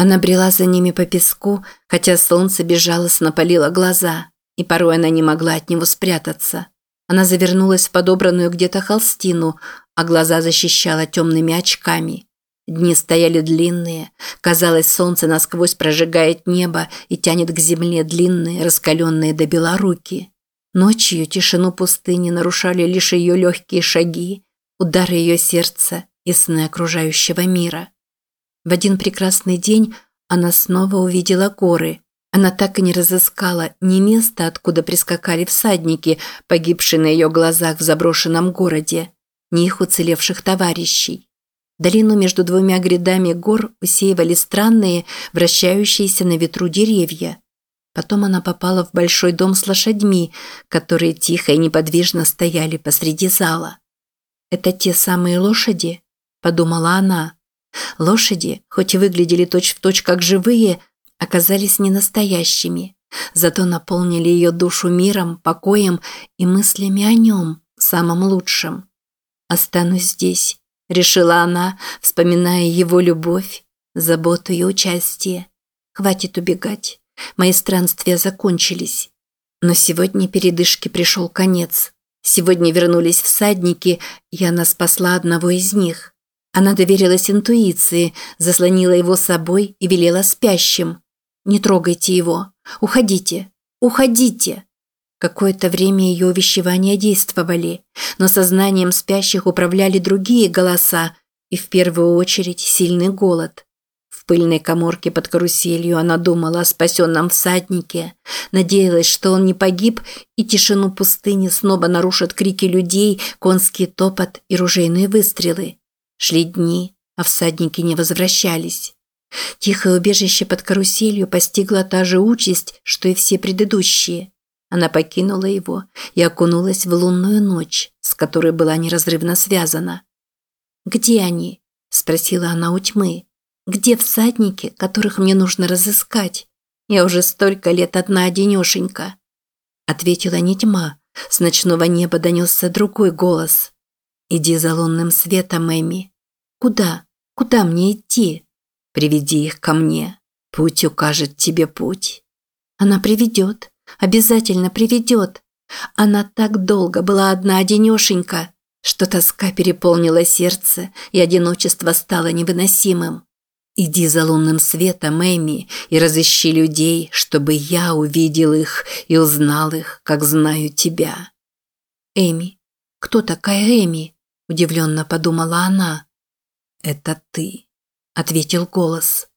Она брела за ними по песку, хотя солнце безжалостно палило глаза, и порой она не могла от него спрятаться. Она завернулась в подобранную где-то холстину, а глаза защищала темными очками. Дни стояли длинные. Казалось, солнце насквозь прожигает небо и тянет к земле длинные, раскаленные до бела руки. Ночью тишину пустыни нарушали лишь ее легкие шаги, удары ее сердца и сны окружающего мира. В один прекрасный день она снова увидела горы. Она так и не разыскала ни места, откуда прискакали всадники, погибшие на ее глазах в заброшенном городе, ни их уцелевших товарищей. Долину между двумя грядами гор усеивали странные, вращающиеся на ветру деревья. Потом она попала в большой дом с лошадьми, которые тихо и неподвижно стояли посреди зала. «Это те самые лошади?» – подумала она. Лошади, хоть и выглядели точь-в-точь точь как живые, оказались не настоящими, зато наполнили ее душу миром, покоем и мыслями о нем, самым лучшим. «Останусь здесь», – решила она, вспоминая его любовь, заботу и участие. «Хватит убегать. Мои странствия закончились». Но сегодня передышке пришел конец. Сегодня вернулись всадники, и она спасла одного из них. Она доверилась интуиции, заслонила его собой и велела спящим. «Не трогайте его. Уходите. Уходите!» Какое-то время ее увещевания действовали, но сознанием спящих управляли другие голоса, и в первую очередь сильный голод. В пыльной коморке под каруселью она думала о спасенном всаднике, надеялась, что он не погиб, и тишину пустыни снова нарушат крики людей, конский топот и ружейные выстрелы. Шли дни, а всадники не возвращались. Тихое убежище под каруселью постигла та же участь, что и все предыдущие. Она покинула его и окунулась в лунную ночь, с которой была неразрывно связана. «Где они?» – спросила она у тьмы. «Где всадники, которых мне нужно разыскать? Я уже столько лет одна-одинешенька». Ответила не тьма. С ночного неба донесся другой голос. «Иди за лунным светом, Эми. Куда? Куда мне идти? Приведи их ко мне. Путь укажет тебе путь. Она приведет. Обязательно приведет. Она так долго была одна-одинешенька, что тоска переполнила сердце, и одиночество стало невыносимым. Иди за лунным светом, Эми, и разыщи людей, чтобы я увидел их и узнал их, как знаю тебя. Эми. Кто такая Эми? Удивленно подумала она. «Это ты», – ответил голос.